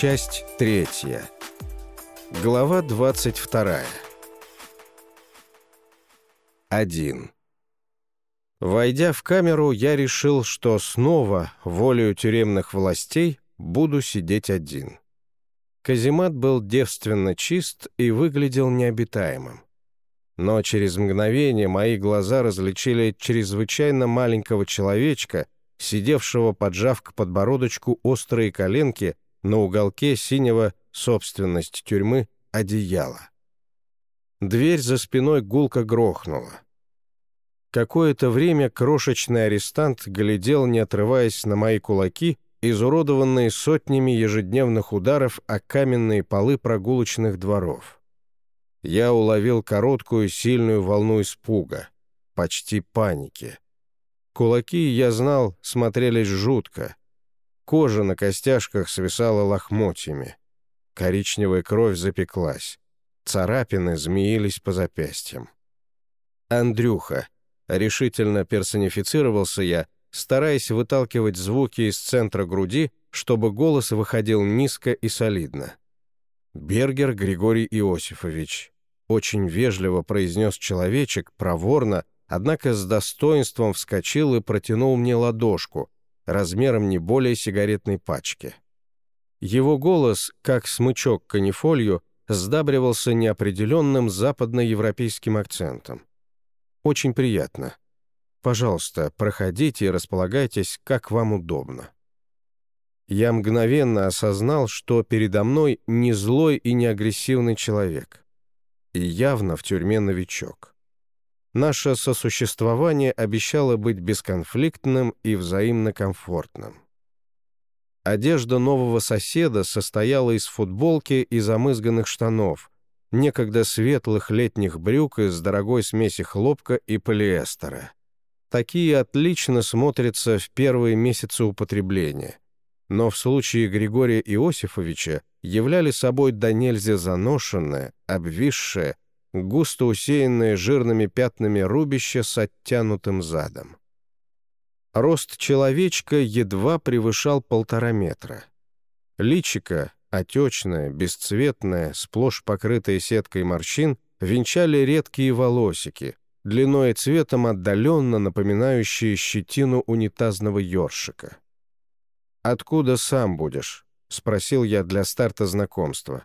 Часть третья. Глава 22. 1. Войдя в камеру, я решил, что снова, волею тюремных властей, буду сидеть один. Каземат был девственно чист и выглядел необитаемым. Но через мгновение мои глаза различили чрезвычайно маленького человечка, сидевшего, поджав к подбородочку острые коленки на уголке синего собственность тюрьмы одеяла. Дверь за спиной гулко грохнула. Какое-то время крошечный арестант глядел, не отрываясь на мои кулаки, изуродованные сотнями ежедневных ударов о каменные полы прогулочных дворов. Я уловил короткую сильную волну испуга, почти паники. Кулаки, я знал, смотрелись жутко. Кожа на костяшках свисала лохмотьями. Коричневая кровь запеклась. Царапины змеились по запястьям. «Андрюха», Решительно персонифицировался я, стараясь выталкивать звуки из центра груди, чтобы голос выходил низко и солидно. «Бергер Григорий Иосифович», — очень вежливо произнес человечек, проворно, однако с достоинством вскочил и протянул мне ладошку, размером не более сигаретной пачки. Его голос, как смычок канифолью, сдабривался неопределенным западноевропейским акцентом. Очень приятно. Пожалуйста, проходите и располагайтесь, как вам удобно». Я мгновенно осознал, что передо мной не злой и не агрессивный человек. И явно в тюрьме новичок. Наше сосуществование обещало быть бесконфликтным и взаимно комфортным. Одежда нового соседа состояла из футболки и замызганных штанов, некогда светлых летних брюк из дорогой смеси хлопка и полиэстера. Такие отлично смотрятся в первые месяцы употребления, но в случае Григория Иосифовича являли собой до нельзя заношенное, обвисшее, густо усеянное жирными пятнами рубище с оттянутым задом. Рост человечка едва превышал полтора метра. Личико, отечная, бесцветная, сплошь покрытая сеткой морщин, венчали редкие волосики, длиной и цветом отдаленно напоминающие щетину унитазного ёршика. «Откуда сам будешь?» — спросил я для старта знакомства.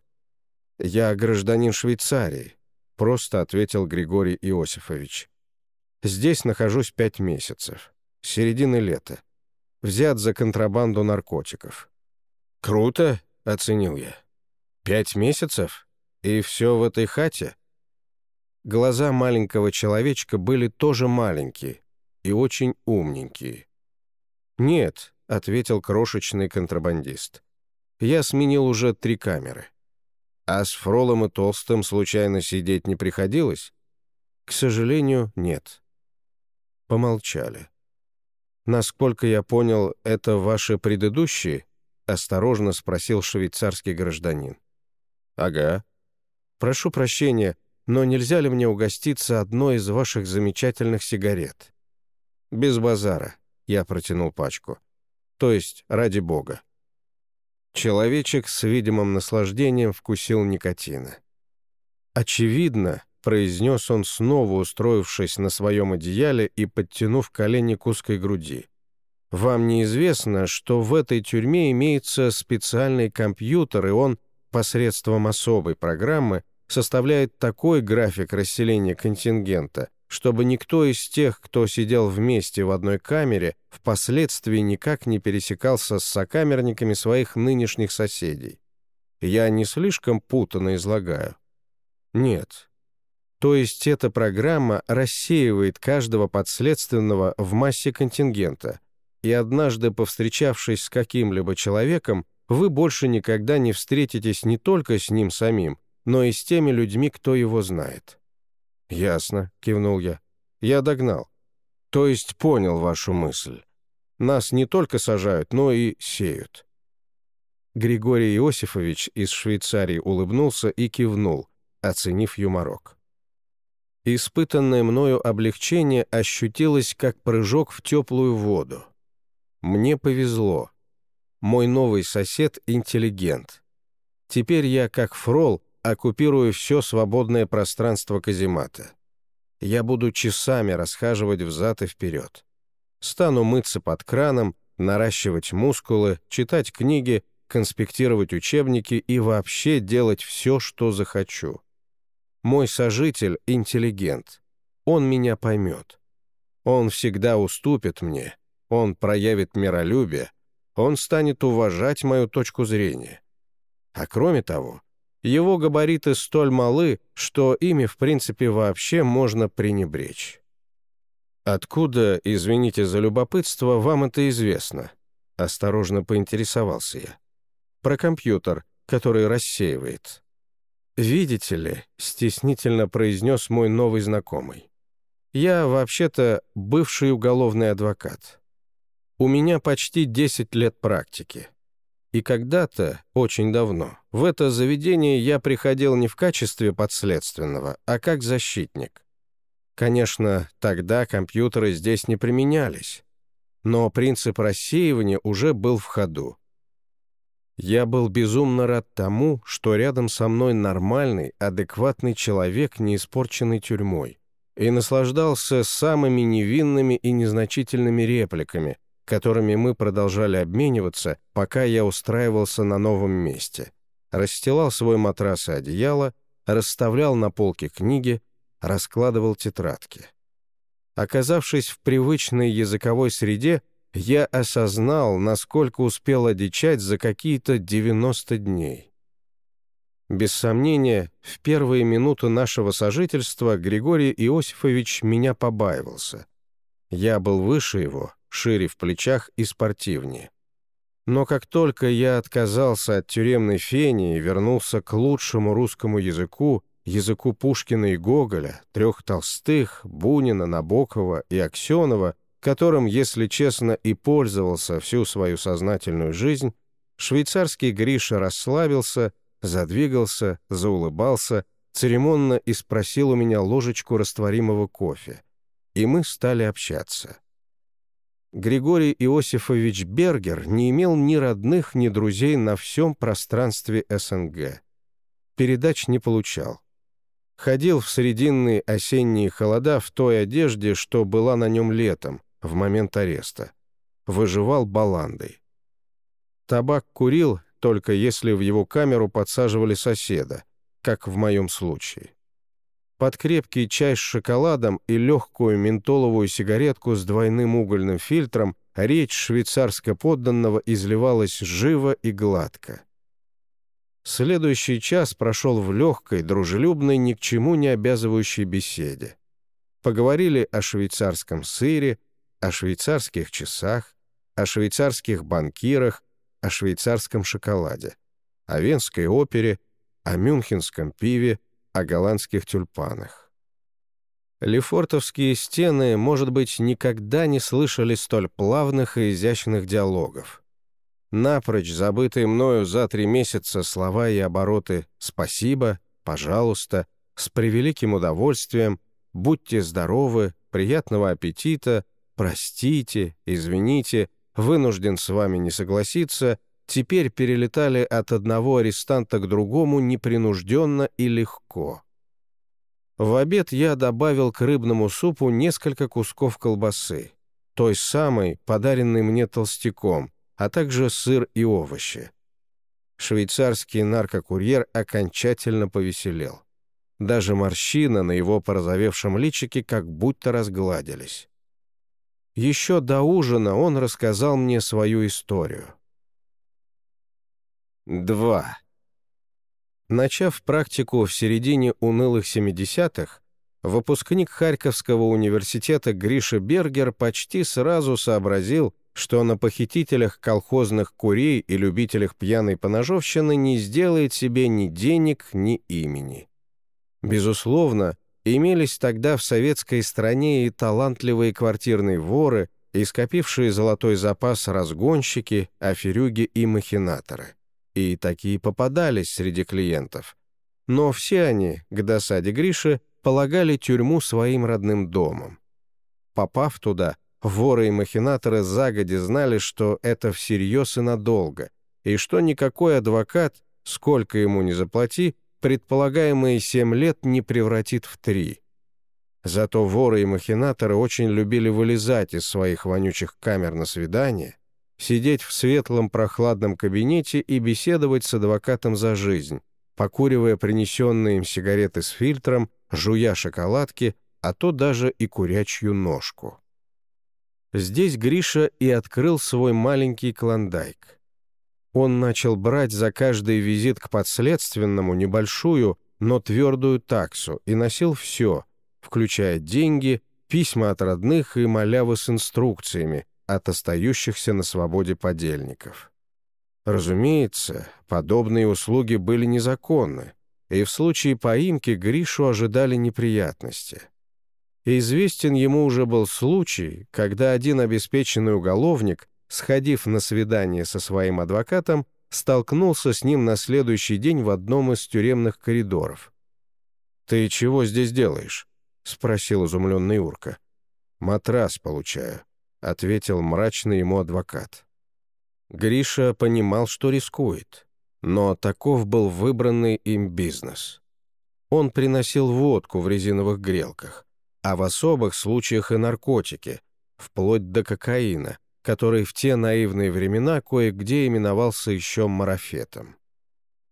«Я гражданин Швейцарии», — просто ответил Григорий Иосифович. «Здесь нахожусь пять месяцев, середины лета. Взят за контрабанду наркотиков». «Круто!» — оценил я. «Пять месяцев? И все в этой хате?» Глаза маленького человечка были тоже маленькие и очень умненькие. «Нет», — ответил крошечный контрабандист. «Я сменил уже три камеры. А с Фролом и Толстым случайно сидеть не приходилось?» «К сожалению, нет». Помолчали. «Насколько я понял, это ваши предыдущие?» — осторожно спросил швейцарский гражданин. «Ага. Прошу прощения, но нельзя ли мне угоститься одной из ваших замечательных сигарет?» «Без базара», — я протянул пачку. «То есть, ради бога». Человечек с видимым наслаждением вкусил никотина. «Очевидно», — произнес он, снова устроившись на своем одеяле и подтянув колени к узкой груди, вам неизвестно, что в этой тюрьме имеется специальный компьютер, и он посредством особой программы составляет такой график расселения контингента, чтобы никто из тех, кто сидел вместе в одной камере, впоследствии никак не пересекался с сокамерниками своих нынешних соседей. Я не слишком путанно излагаю. Нет. То есть эта программа рассеивает каждого подследственного в массе контингента – и однажды повстречавшись с каким-либо человеком, вы больше никогда не встретитесь не только с ним самим, но и с теми людьми, кто его знает». «Ясно», — кивнул я. «Я догнал. То есть понял вашу мысль. Нас не только сажают, но и сеют». Григорий Иосифович из Швейцарии улыбнулся и кивнул, оценив юморок. Испытанное мною облегчение ощутилось как прыжок в теплую воду. Мне повезло. Мой новый сосед — интеллигент, Теперь я, как фрол, оккупирую все свободное пространство каземата. Я буду часами расхаживать взад и вперед. Стану мыться под краном, наращивать мускулы, читать книги, конспектировать учебники и вообще делать все, что захочу. Мой сожитель — интеллигент. Он меня поймет. Он всегда уступит мне, он проявит миролюбие, он станет уважать мою точку зрения. А кроме того, его габариты столь малы, что ими, в принципе, вообще можно пренебречь. «Откуда, извините за любопытство, вам это известно?» — осторожно поинтересовался я. «Про компьютер, который рассеивает». «Видите ли», — стеснительно произнес мой новый знакомый. «Я, вообще-то, бывший уголовный адвокат. У меня почти 10 лет практики. И когда-то, очень давно, в это заведение я приходил не в качестве подследственного, а как защитник. Конечно, тогда компьютеры здесь не применялись, но принцип рассеивания уже был в ходу. Я был безумно рад тому, что рядом со мной нормальный, адекватный человек, не испорченный тюрьмой, и наслаждался самыми невинными и незначительными репликами, которыми мы продолжали обмениваться, пока я устраивался на новом месте. Расстилал свой матрас и одеяло, расставлял на полке книги, раскладывал тетрадки. Оказавшись в привычной языковой среде, я осознал, насколько успел одичать за какие-то 90 дней. Без сомнения, в первые минуты нашего сожительства Григорий Иосифович меня побаивался. Я был выше его, шире в плечах и спортивнее. Но как только я отказался от тюремной фени и вернулся к лучшему русскому языку, языку Пушкина и Гоголя, трех Толстых, Бунина, Набокова и Аксенова, которым, если честно, и пользовался всю свою сознательную жизнь, швейцарский Гриша расслабился, задвигался, заулыбался, церемонно и спросил у меня ложечку растворимого кофе. И мы стали общаться. Григорий Иосифович Бергер не имел ни родных, ни друзей на всем пространстве СНГ. Передач не получал. Ходил в срединные осенние холода в той одежде, что была на нем летом, в момент ареста. Выживал баландой. Табак курил, только если в его камеру подсаживали соседа, как в моем случае. Под крепкий чай с шоколадом и легкую ментоловую сигаретку с двойным угольным фильтром речь швейцарско-подданного изливалась живо и гладко. Следующий час прошел в легкой, дружелюбной, ни к чему не обязывающей беседе. Поговорили о швейцарском сыре, о швейцарских часах, о швейцарских банкирах, о швейцарском шоколаде, о венской опере, о мюнхенском пиве, о голландских тюльпанах. Лефортовские стены, может быть, никогда не слышали столь плавных и изящных диалогов напрочь забытые мною за три месяца слова и обороты «спасибо», «пожалуйста», «с превеликим удовольствием», «будьте здоровы», «приятного аппетита», «простите», «извините», «вынужден с вами не согласиться», теперь перелетали от одного арестанта к другому непринужденно и легко. В обед я добавил к рыбному супу несколько кусков колбасы, той самой, подаренной мне толстяком, а также сыр и овощи. Швейцарский наркокурьер окончательно повеселел. Даже морщины на его порозовевшем личике как будто разгладились. Еще до ужина он рассказал мне свою историю. 2. Начав практику в середине унылых 70-х, выпускник Харьковского университета Гриша Бергер почти сразу сообразил, что на похитителях колхозных курей и любителях пьяной поножовщины не сделает себе ни денег, ни имени. Безусловно, имелись тогда в советской стране и талантливые квартирные воры, и скопившие золотой запас разгонщики, аферюги и махинаторы. И такие попадались среди клиентов. Но все они, к досаде Гриши, полагали тюрьму своим родным домом. Попав туда, Воры и махинаторы загоди знали, что это всерьез и надолго, и что никакой адвокат, сколько ему не заплати, предполагаемые семь лет не превратит в три. Зато воры и махинаторы очень любили вылезать из своих вонючих камер на свидание, сидеть в светлом прохладном кабинете и беседовать с адвокатом за жизнь, покуривая принесенные им сигареты с фильтром, жуя шоколадки, а то даже и курячью ножку. Здесь Гриша и открыл свой маленький клондайк. Он начал брать за каждый визит к подследственному небольшую, но твердую таксу и носил все, включая деньги, письма от родных и малявы с инструкциями от остающихся на свободе подельников. Разумеется, подобные услуги были незаконны, и в случае поимки Гришу ожидали неприятности. известен ему уже был случай, когда один обеспеченный уголовник сходив на свидание со своим адвокатом, столкнулся с ним на следующий день в одном из тюремных коридоров. «Ты чего здесь делаешь?» — спросил изумленный Урка. «Матрас получаю», — ответил мрачный ему адвокат. Гриша понимал, что рискует, но таков был выбранный им бизнес. Он приносил водку в резиновых грелках, а в особых случаях и наркотики, вплоть до кокаина, который в те наивные времена кое-где именовался еще марафетом.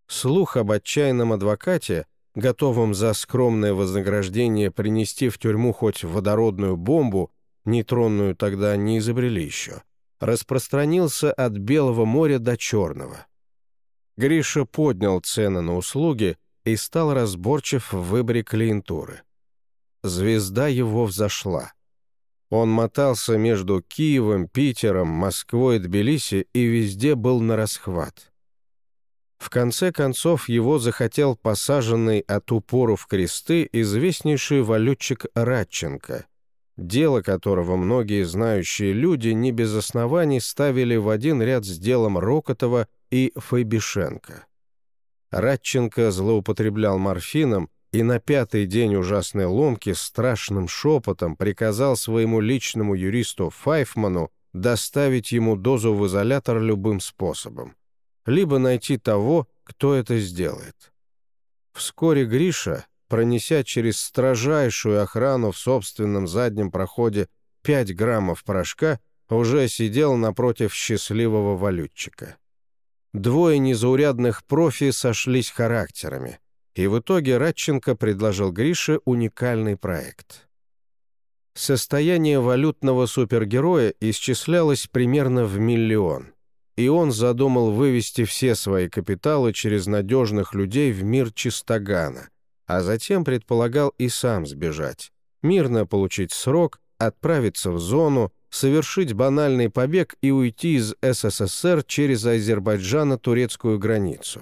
Слух об отчаянном адвокате, готовом за скромное вознаграждение принести в тюрьму хоть водородную бомбу, нейтронную тогда не изобрели еще, распространился от Белого моря до Черного. Гриша поднял цены на услуги и стал разборчив в выборе клиентуры. Звезда его взошла. Он мотался между Киевом, Питером, Москвой, Тбилиси и везде был на расхват. В конце концов его захотел посаженный от упору в кресты известнейший валютчик Радченко, дело которого многие знающие люди не без оснований ставили в один ряд с делом Рокотова и Фейбишенко. Радченко злоупотреблял морфином и на пятый день ужасной ломки страшным шепотом приказал своему личному юристу Файфману доставить ему дозу в изолятор любым способом, либо найти того, кто это сделает. Вскоре Гриша, пронеся через строжайшую охрану в собственном заднем проходе 5 граммов порошка, уже сидел напротив счастливого валютчика. Двое незаурядных профи сошлись характерами — и в итоге Радченко предложил Грише уникальный проект. Состояние валютного супергероя исчислялось примерно в миллион, и он задумал вывести все свои капиталы через надежных людей в мир Чистогана, а затем предполагал и сам сбежать, мирно получить срок, отправиться в зону, совершить банальный побег и уйти из СССР через Азербайджано-турецкую границу.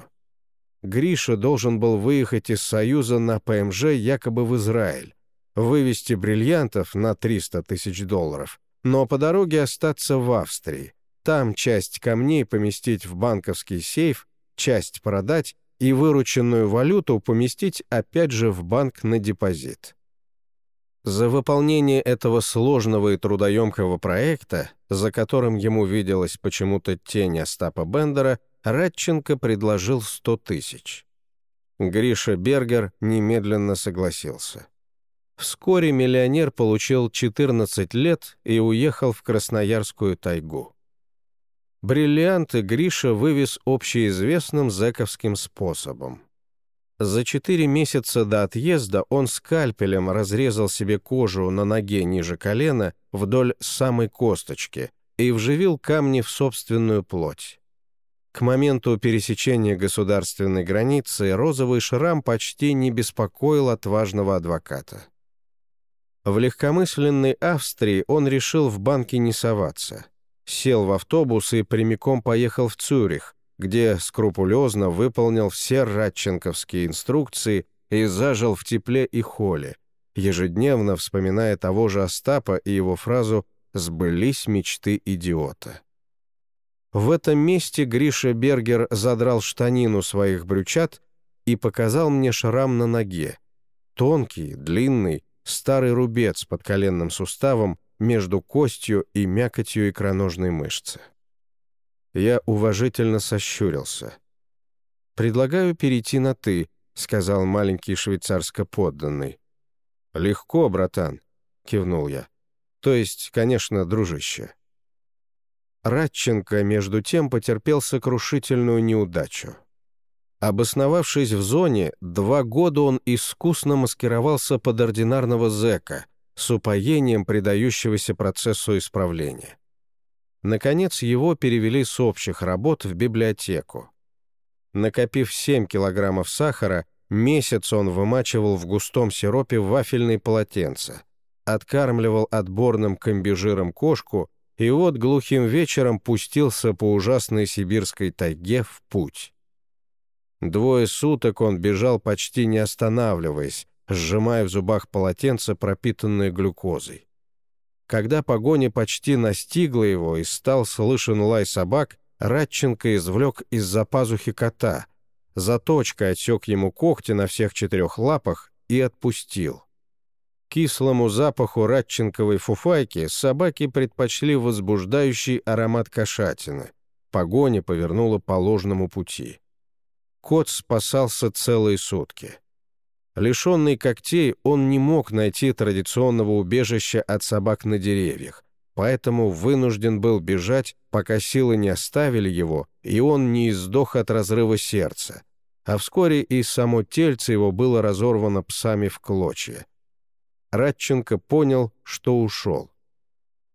Гриша должен был выехать из Союза на ПМЖ якобы в Израиль, вывести бриллиантов на 300 тысяч долларов, но по дороге остаться в Австрии, там часть камней поместить в банковский сейф, часть продать и вырученную валюту поместить опять же в банк на депозит. За выполнение этого сложного и трудоемкого проекта, за которым ему виделась почему-то тень Остапа Бендера, Радченко предложил 100 тысяч. Гриша Бергер немедленно согласился. Вскоре миллионер получил 14 лет и уехал в Красноярскую тайгу. Бриллианты Гриша вывез общеизвестным зэковским способом. За четыре месяца до отъезда он скальпелем разрезал себе кожу на ноге ниже колена вдоль самой косточки и вживил камни в собственную плоть. К моменту пересечения государственной границы розовый шрам почти не беспокоил отважного адвоката. В легкомысленной Австрии он решил в банке не соваться. Сел в автобус и прямиком поехал в Цюрих, где скрупулезно выполнил все радченковские инструкции и зажил в тепле и холе, ежедневно вспоминая того же Остапа и его фразу «сбылись мечты идиота». В этом месте Гриша Бергер задрал штанину своих брючат и показал мне шрам на ноге. Тонкий, длинный, старый рубец под коленным суставом между костью и мякотью икроножной мышцы. Я уважительно сощурился. «Предлагаю перейти на «ты», — сказал маленький швейцарско-подданный. «Легко, братан», — кивнул я. «То есть, конечно, дружище». Радченко, между тем, потерпел сокрушительную неудачу. Обосновавшись в зоне, два года он искусно маскировался под ординарного зэка, с упоением предающегося процессу исправления. Наконец, его перевели с общих работ в библиотеку. Накопив 7 килограммов сахара, месяц он вымачивал в густом сиропе вафельные полотенца, откармливал отборным комбижиром кошку и вот глухим вечером пустился по ужасной сибирской тайге в путь. Двое суток он бежал почти не останавливаясь, сжимая в зубах полотенце, пропитанное глюкозой. Когда погоня почти настигла его и стал слышен лай собак, Радченко извлек из-за пазухи кота, заточкой отсек ему когти на всех четырех лапах и отпустил. Кислому запаху радченковой фуфайки собаки предпочли возбуждающий аромат кошатины. Погоня повернула по ложному пути. Кот спасался целые сутки. Лишенный когтей, он не мог найти традиционного убежища от собак на деревьях, поэтому вынужден был бежать, пока силы не оставили его, и он не издох от разрыва сердца. А вскоре и само тельце его было разорвано псами в клочья. Радченко понял, что ушел.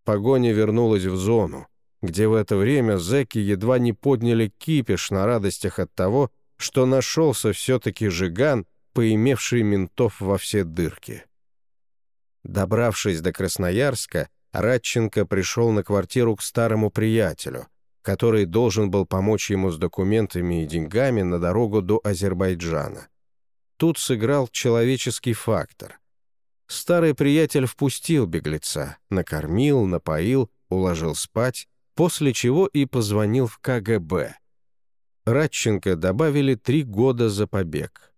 Погоня вернулась в зону, где в это время зэки едва не подняли кипиш на радостях от того, что нашелся все-таки жиган, поимевший ментов во все дырки. Добравшись до Красноярска, Радченко пришел на квартиру к старому приятелю, который должен был помочь ему с документами и деньгами на дорогу до Азербайджана. Тут сыграл человеческий фактор. Старый приятель впустил беглеца, накормил, напоил, уложил спать, после чего и позвонил в КГБ. Радченко добавили три года за побег.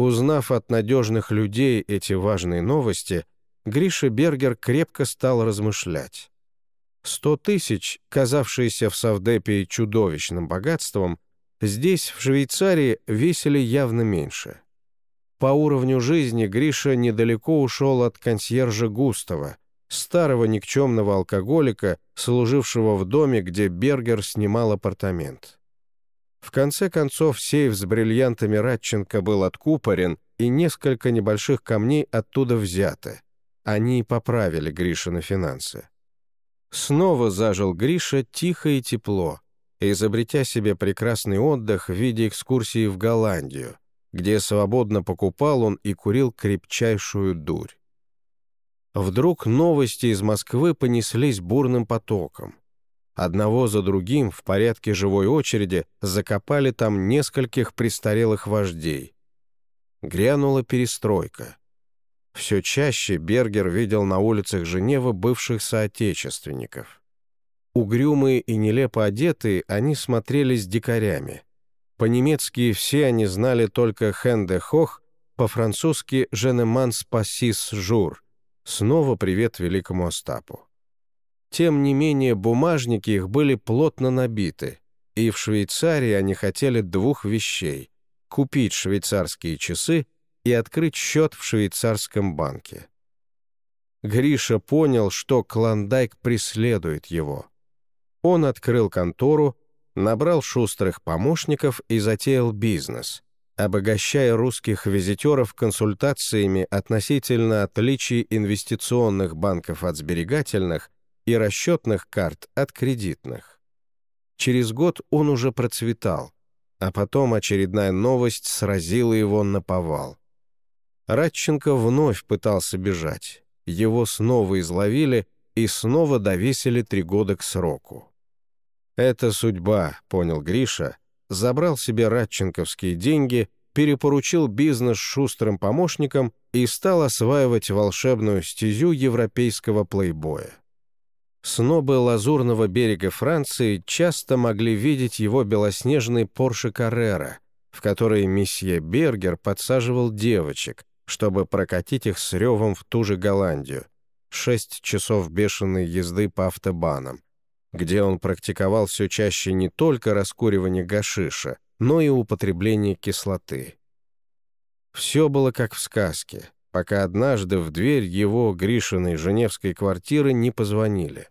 Узнав от надежных людей эти важные новости, Гриша Бергер крепко стал размышлять. Сто тысяч, казавшиеся в Савдепе чудовищным богатством, здесь, в Швейцарии, весили явно меньше. По уровню жизни Гриша недалеко ушел от консьержа Густава, старого никчемного алкоголика, служившего в доме, где Бергер снимал апартамент. В конце концов, сейф с бриллиантами Радченко был откупорен, и несколько небольших камней оттуда взяты. Они поправили Гришины финансы. Снова зажил Гриша тихо и тепло, изобретя себе прекрасный отдых в виде экскурсии в Голландию, где свободно покупал он и курил крепчайшую дурь. Вдруг новости из Москвы понеслись бурным потоком. Одного за другим в порядке живой очереди закопали там нескольких престарелых вождей. Грянула перестройка. Все чаще Бергер видел на улицах Женевы бывших соотечественников. Угрюмые и нелепо одетые, они смотрелись дикарями. По-немецки все они знали только «Хенде Хох», по-французски «Женеман спасис жур». Снова привет великому Остапу. Тем не менее, бумажники их были плотно набиты, и в Швейцарии они хотели двух вещей — купить швейцарские часы и открыть счет в швейцарском банке. Гриша понял, что Клондайк преследует его. Он открыл контору, набрал шустрых помощников и затеял бизнес, обогащая русских визитеров консультациями относительно отличий инвестиционных банков от сберегательных и расчетных карт от кредитных. Через год он уже процветал, а потом очередная новость сразила его на повал. Радченко вновь пытался бежать. Его снова изловили и снова довесили три года к сроку. «Это судьба», — понял Гриша, забрал себе радченковские деньги, перепоручил бизнес шустрым помощникам и стал осваивать волшебную стезю европейского плейбоя. Снобы лазурного берега Франции часто могли видеть его белоснежный Порше Каррера, в который месье Бергер подсаживал девочек, чтобы прокатить их с ревом в ту же Голландию. Шесть часов бешеной езды по автобанам, где он практиковал все чаще не только раскуривание гашиша, но и употребление кислоты. Все было как в сказке, пока однажды в дверь его Гришиной женевской квартиры не позвонили.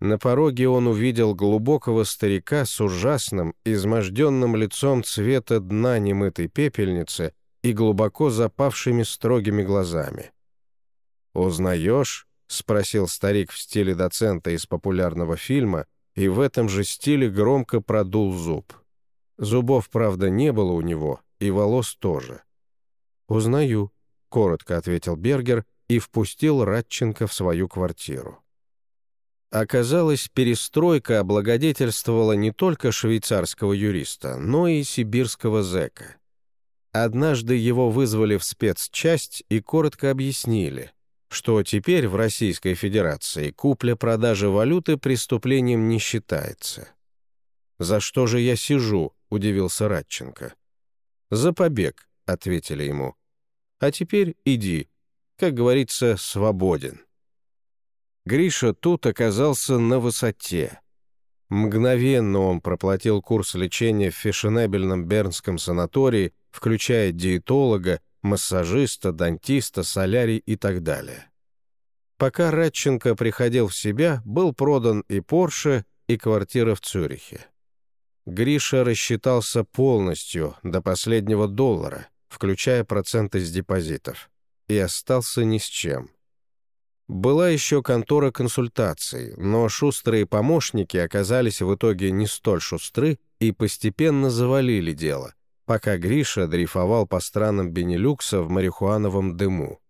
На пороге он увидел глубокого старика с ужасным, изможденным лицом цвета дна немытой пепельницы и глубоко запавшими строгими глазами. «Узнаешь?» — спросил старик в стиле доцента из популярного фильма, и в этом же стиле громко продул зуб. Зубов, правда, не было у него, и волос тоже. «Узнаю», — коротко ответил Бергер и впустил Радченко в свою квартиру. Оказалось, перестройка облагодетельствовала не только швейцарского юриста, но и сибирского зэка. Однажды его вызвали в спецчасть и коротко объяснили, что теперь в Российской Федерации купля-продажа валюты преступлением не считается. «За что же я сижу?» — удивился Радченко. «За побег», — ответили ему. «А теперь иди, как говорится, свободен». Гриша тут оказался на высоте. Мгновенно он проплатил курс лечения в фешенебельном бернском санатории, включая диетолога, массажиста, дантиста, солярий и так далее. Пока Радченко приходил в себя, был продан и Порше, и квартира в Цюрихе. Гриша рассчитался полностью, до последнего доллара, включая проценты с депозитов, и остался ни с чем. Была еще контора консультаций, но шустрые помощники оказались в итоге не столь шустры и постепенно завалили дело, пока Гриша дрейфовал по странам Бенилюкса в марихуановом дыму.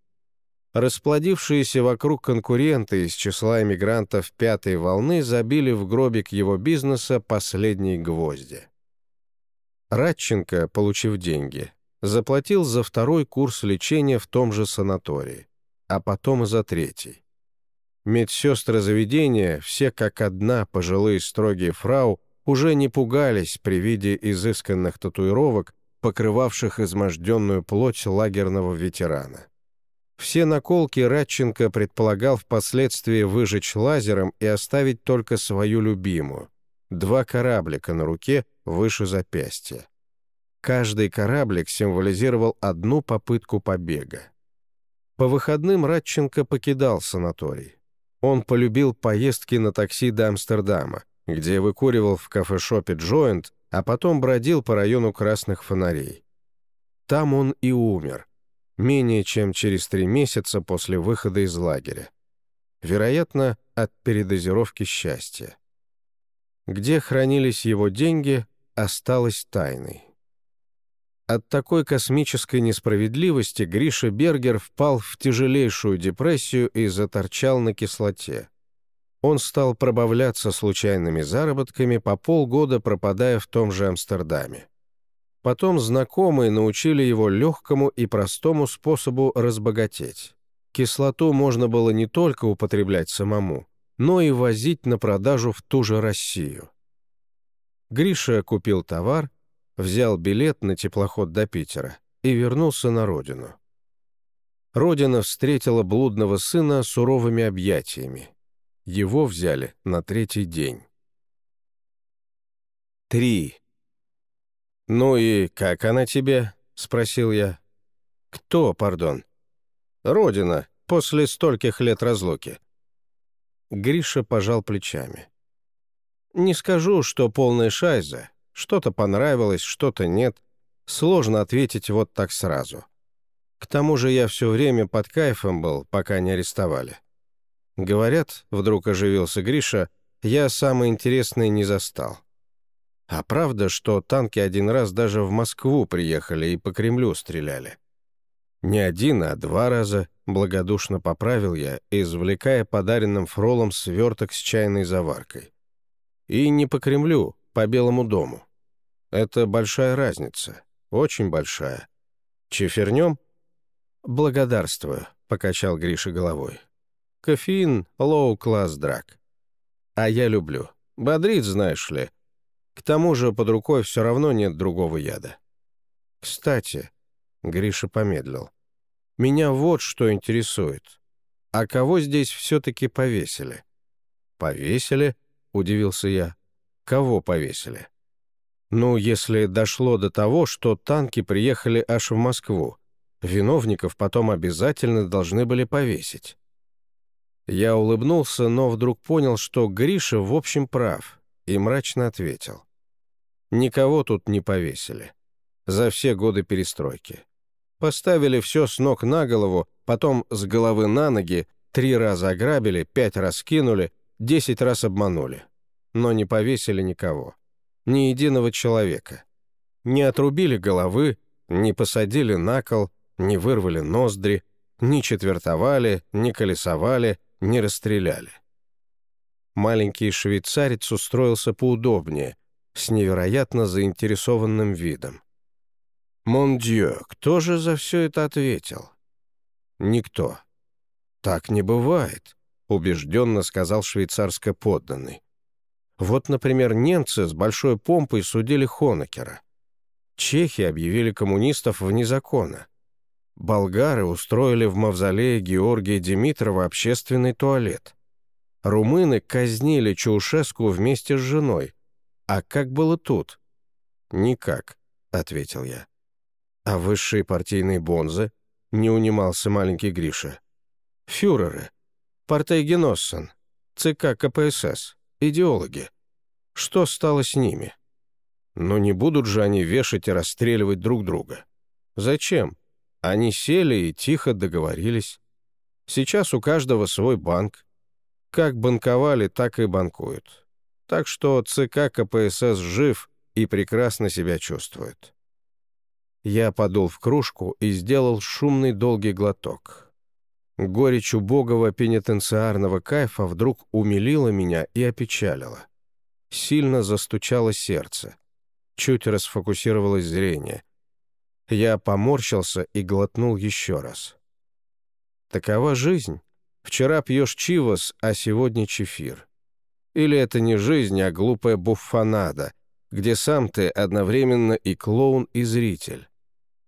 Расплодившиеся вокруг конкуренты из числа эмигрантов пятой волны забили в гробик его бизнеса последние гвозди. Радченко, получив деньги, заплатил за второй курс лечения в том же санатории а потом и за третий. Медсестры заведения, все как одна пожилые строгие фрау, уже не пугались при виде изысканных татуировок, покрывавших изможденную плоть лагерного ветерана. Все наколки Радченко предполагал впоследствии выжечь лазером и оставить только свою любимую — два кораблика на руке выше запястья. Каждый кораблик символизировал одну попытку побега. По выходным Радченко покидал санаторий. Он полюбил поездки на такси до Амстердама, где выкуривал в кафешопе «Джоинт», а потом бродил по району красных фонарей. Там он и умер, менее чем через три месяца после выхода из лагеря. Вероятно, от передозировки счастья. Где хранились его деньги, осталось тайной. От такой космической несправедливости Гриша Бергер впал в тяжелейшую депрессию и заторчал на кислоте. Он стал пробавляться случайными заработками, по полгода пропадая в том же Амстердаме. Потом знакомые научили его легкому и простому способу разбогатеть. Кислоту можно было не только употреблять самому, но и возить на продажу в ту же Россию. Гриша купил товар, взял билет на теплоход до Питера и вернулся на родину. Родина встретила блудного сына суровыми объятиями. Его взяли на третий день. Три. «Ну и как она тебе?» — спросил я. «Кто, пардон?» «Родина, после стольких лет разлуки». Гриша пожал плечами. «Не скажу, что полная шайза, что-то понравилось, что-то нет. Сложно ответить вот так сразу. К тому же я все время под кайфом был, пока не арестовали. Говорят, вдруг оживился Гриша, я самое интересное не застал. А правда, что танки один раз даже в Москву приехали и по Кремлю стреляли? Не один, а два раза, благодушно поправил я, извлекая подаренным фролом сверток с чайной заваркой. И не по Кремлю, по Белому дому. Это большая разница, очень большая. Чефернем? Благодарствую, покачал Гриша головой. Кофеин — low-class drug. А я люблю. Бодрит, знаешь ли. К тому же под рукой все равно нет другого яда. Кстати, Гриша помедлил. Меня вот что интересует. А кого здесь все-таки повесили? Повесили? Удивился я. Кого повесили? Ну, если дошло до того, что танки приехали аж в Москву, виновников потом обязательно должны были повесить. Я улыбнулся, но вдруг понял, что Гриша в общем прав, и мрачно ответил. Никого тут не повесили. За все годы перестройки. Поставили все с ног на голову, потом с головы на ноги, три раза ограбили, пять раз кинули, десять раз обманули. Но не повесили никого ни единого человека. Не отрубили головы, не посадили на кол, не вырвали ноздри, не четвертовали, не колесовали, не расстреляли. Маленький швейцарец устроился поудобнее, с невероятно заинтересованным видом. «Мон дьё, кто же за все это ответил?» «Никто». «Так не бывает», — убежденно сказал швейцарско подданный. Вот, например, немцы с большой помпой судили Хонекера. Чехи объявили коммунистов вне закона. Болгары устроили в мавзолее Георгия Димитрова общественный туалет. Румыны казнили Чаушеску вместе с женой. А как было тут? «Никак», — ответил я. «А высшие партийные бонзы?» — не унимался маленький Гриша. «Фюреры. Партейгеноссон. ЦК КПСС идеологи. Что стало с ними? Но не будут же они вешать и расстреливать друг друга. Зачем? Они сели и тихо договорились. Сейчас у каждого свой банк. Как банковали, так и банкуют. Так что ЦК КПСС жив и прекрасно себя чувствует. Я подул в кружку и сделал шумный долгий глоток. Горечь убогого пенитенциарного кайфа вдруг умилила меня и опечалила. Сильно застучало сердце. Чуть расфокусировалось зрение. Я поморщился и глотнул еще раз. Такова жизнь. Вчера пьешь чивос, а сегодня чефир. Или это не жизнь, а глупая буффанада, где сам ты одновременно и клоун, и зритель,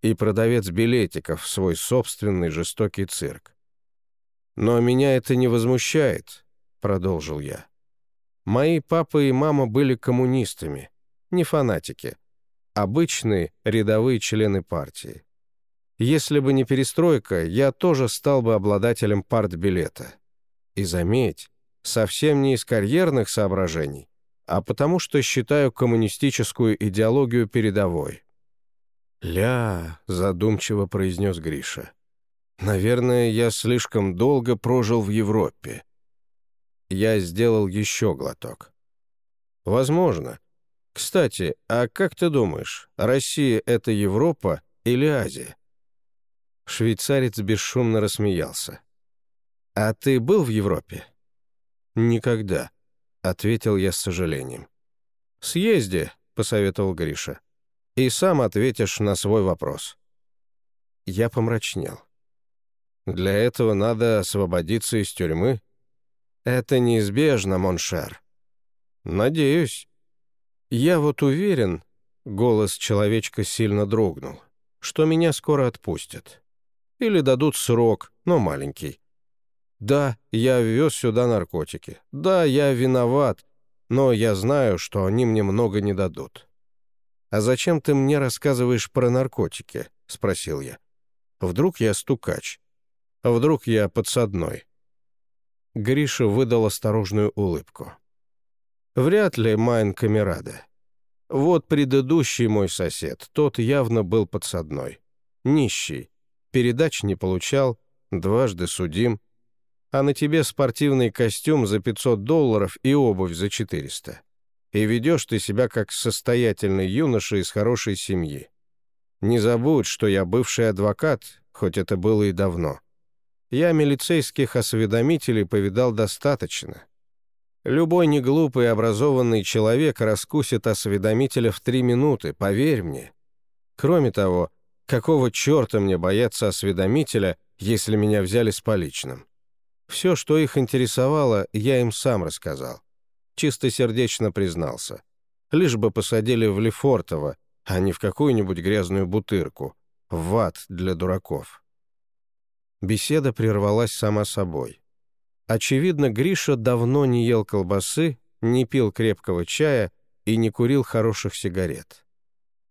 и продавец билетиков в свой собственный жестокий цирк. «Но меня это не возмущает», — продолжил я. «Мои папа и мама были коммунистами, не фанатики, обычные рядовые члены партии. Если бы не перестройка, я тоже стал бы обладателем партбилета. И заметь, совсем не из карьерных соображений, а потому что считаю коммунистическую идеологию передовой». «Ля», — задумчиво произнес Гриша. Наверное, я слишком долго прожил в Европе. Я сделал еще глоток. Возможно. Кстати, а как ты думаешь, Россия — это Европа или Азия? Швейцарец бесшумно рассмеялся. «А ты был в Европе?» «Никогда», — ответил я с сожалением. «Съезди», — посоветовал Гриша, — «и сам ответишь на свой вопрос». Я помрачнел. Для этого надо освободиться из тюрьмы. Это неизбежно, mon cher. Надеюсь. Я вот уверен, голос человечка сильно дрогнул, что меня скоро отпустят. Или дадут срок, но маленький. Да, я ввез сюда наркотики. Да, я виноват, но я знаю, что они мне много не дадут. «А зачем ты мне рассказываешь про наркотики?» — спросил я. «Вдруг я стукач?» Вдруг я подсадной?» Гриша выдал осторожную улыбку. «Вряд ли Майн Камерада. Вот предыдущий мой сосед, тот явно был подсадной. Нищий, передач не получал, дважды судим, а на тебе спортивный костюм за 500 долларов и обувь за 400. И ведешь ты себя как состоятельный юноша из хорошей семьи. Не забудь, что я бывший адвокат, хоть это было и давно. Я милицейских осведомителей повидал достаточно. Любой неглупый и образованный человек раскусит осведомителя в три минуты, поверь мне. Кроме того, какого черта мне бояться осведомителя, если меня взяли с поличным? Все, что их интересовало, я им сам рассказал. Чистосердечно признался. Лишь бы посадили в Лефортово, а не в какую-нибудь грязную бутырку, в ад для дураков. Беседа прервалась сама собой. Очевидно, Гриша давно не ел колбасы, не пил крепкого чая и не курил хороших сигарет.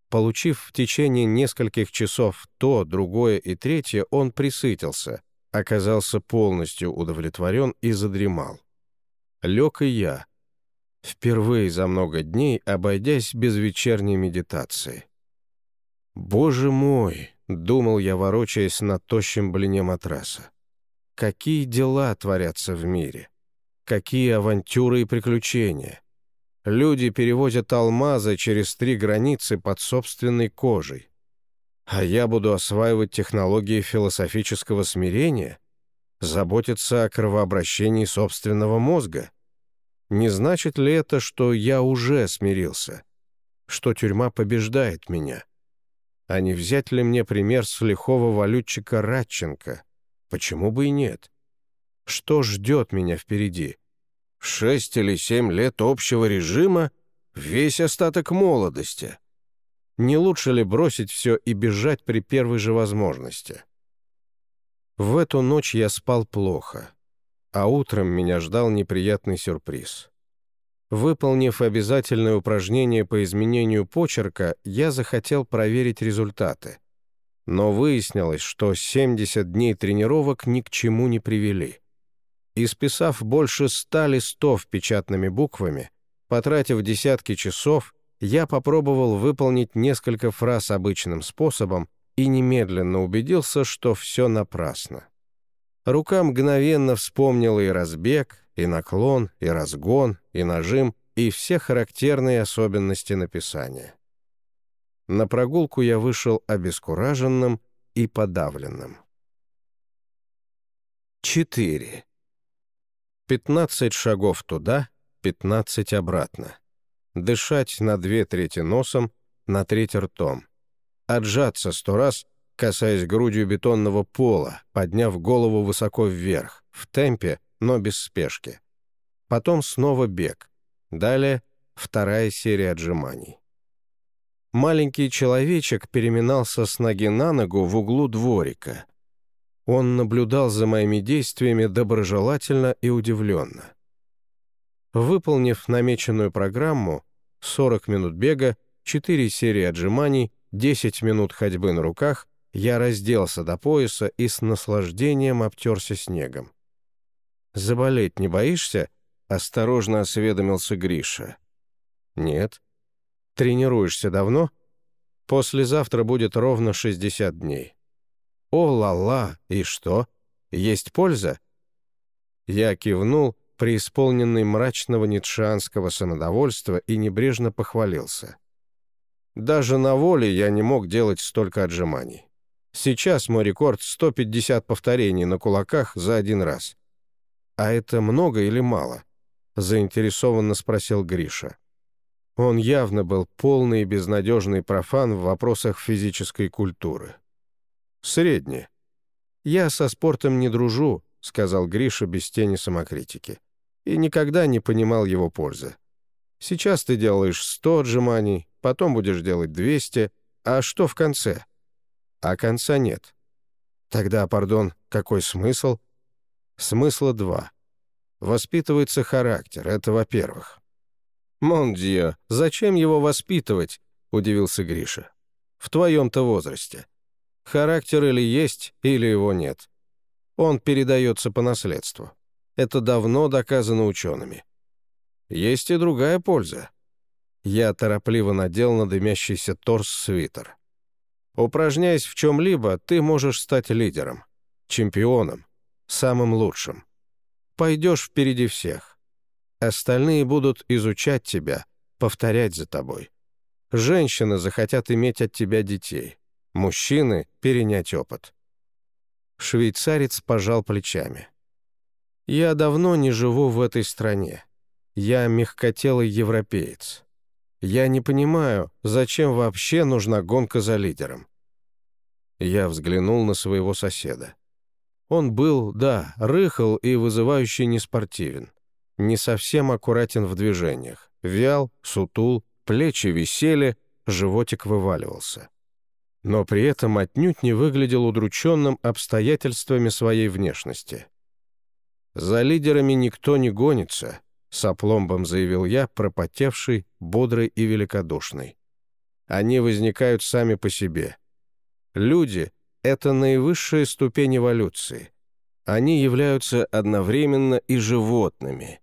Получив в течение нескольких часов то, другое и третье, он присытился, оказался полностью удовлетворен и задремал. Лег и я, впервые за много дней обойдясь без вечерней медитации. «Боже мой!» — думал я, ворочаясь на тощем блине матраса. «Какие дела творятся в мире! Какие авантюры и приключения! Люди перевозят алмазы через три границы под собственной кожей. А я буду осваивать технологии философического смирения, заботиться о кровообращении собственного мозга. Не значит ли это, что я уже смирился, что тюрьма побеждает меня? А не взять ли мне пример с лихого валютчика Радченко? Почему бы и нет? Что ждет меня впереди? Шесть или семь лет общего режима, весь остаток молодости. Не лучше ли бросить все и бежать при первой же возможности? В эту ночь я спал плохо, а утром меня ждал неприятный сюрприз. Выполнив обязательное упражнение по изменению почерка, я захотел проверить результаты. Но выяснилось, что 70 дней тренировок ни к чему не привели. Исписав больше ста листов печатными буквами, потратив десятки часов, я попробовал выполнить несколько фраз обычным способом и немедленно убедился, что все напрасно. Рука мгновенно вспомнила и разбег, и наклон, и разгон, и нажим, и все характерные особенности написания. На прогулку я вышел обескураженным и подавленным. 4. 15 шагов туда, 15 обратно. Дышать на две трети носом, на треть ртом. Отжаться сто раз, касаясь грудью бетонного пола, подняв голову высоко вверх, в темпе, но без спешки. Потом снова бег. Далее вторая серия отжиманий. Маленький человечек переминался с ноги на ногу в углу дворика — он наблюдал за моими действиями доброжелательно и удивленно. Выполнив намеченную программу, 40 минут бега, 4 серии отжиманий, 10 минут ходьбы на руках, я разделся до пояса и с наслаждением обтерся снегом. «Заболеть не боишься?» — осторожно осведомился Гриша. «Нет». «Тренируешься давно?» «Послезавтра будет ровно 60 дней». «О-ла-ла! И что? Есть польза?» Я кивнул, преисполненный мрачного ницшанского самодовольства, и небрежно похвалился. Даже на воле я не мог делать столько отжиманий. Сейчас мой рекорд — 150 повторений на кулаках за один раз. «А это много или мало?» — заинтересованно спросил Гриша. Он явно был полный и безнадежный профан в вопросах физической культуры. «Средне. Я со спортом не дружу», — сказал Гриша без тени самокритики. «И никогда не понимал его пользы. Сейчас ты делаешь сто отжиманий, потом будешь делать двести, а что в конце?» «А конца нет». «Тогда, пардон, какой смысл?» «Смысла два. Воспитывается характер, это во-первых». «Мондио, зачем его воспитывать?» — удивился Гриша. «В твоем-то возрасте». Характер или есть, или его нет. Он передается по наследству. Это давно доказано учеными. Есть и другая польза. Я торопливо надел на дымящийся торс свитер. Упражняясь в чем-либо, ты можешь стать лидером, чемпионом, самым лучшим. Пойдешь впереди всех. Остальные будут изучать тебя, повторять за тобой. Женщины захотят иметь от тебя детей. Мужчины — перенять опыт. Швейцарец пожал плечами. «Я давно не живу в этой стране. Я мягкотелый европеец. Я не понимаю, зачем вообще нужна гонка за лидером». Я взглянул на своего соседа. Он был, да, рыхл и вызывающий неспортивен. Не совсем аккуратен в движениях. Вял, сутул, плечи висели, животик вываливался но при этом отнюдь не выглядел удрученным обстоятельствами своей внешности. «За лидерами никто не гонится», — с опломбом заявил я, пропотевший, бодрый и великодушный. Они возникают сами по себе. Люди — это наивысшая ступень эволюции. Они являются одновременно и животными,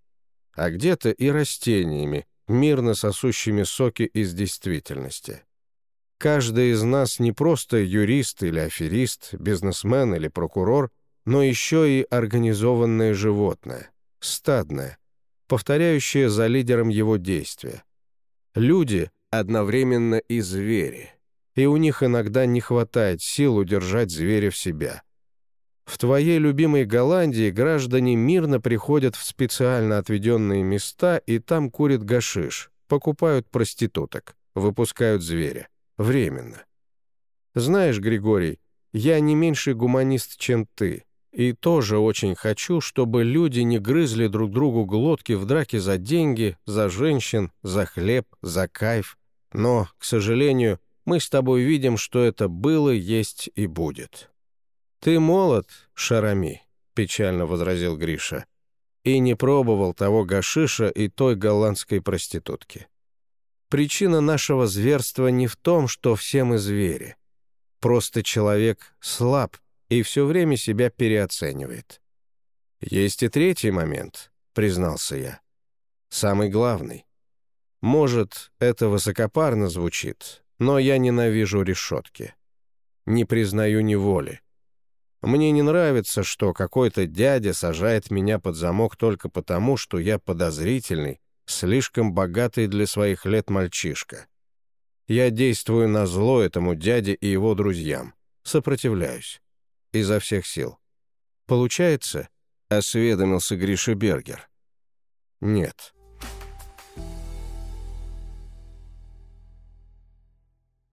а где-то и растениями, мирно сосущими соки из действительности. Каждый из нас не просто юрист или аферист, бизнесмен или прокурор, но еще и организованное животное, стадное, повторяющее за лидером его действия. Люди одновременно и звери, и у них иногда не хватает сил удержать зверя в себя. В твоей любимой Голландии граждане мирно приходят в специально отведенные места и там курят гашиш, покупают проституток, выпускают зверя. Временно. Знаешь, Григорий, я не меньший гуманист, чем ты, и тоже очень хочу, чтобы люди не грызли друг другу глотки в драке за деньги, за женщин, за хлеб, за кайф. Но, к сожалению, мы с тобой видим, что это было, есть и будет. «Ты молод, Шарами», — печально возразил Гриша, «и не пробовал того гашиша и той голландской проститутки. Причина нашего зверства не в том, что все мы звери. Просто человек слаб и все время себя переоценивает. Есть и третий момент, признался я. Самый главный. Может, это высокопарно звучит, но я ненавижу решетки. Не признаю неволи. Мне не нравится, что какой-то дядя сажает меня под замок только потому, что я подозрительный слишком богатый для своих лет мальчишка. Я действую на зло этому дяде и его друзьям. Сопротивляюсь. Изо всех сил. Получается? Осведомился Гриша Бергер. Нет.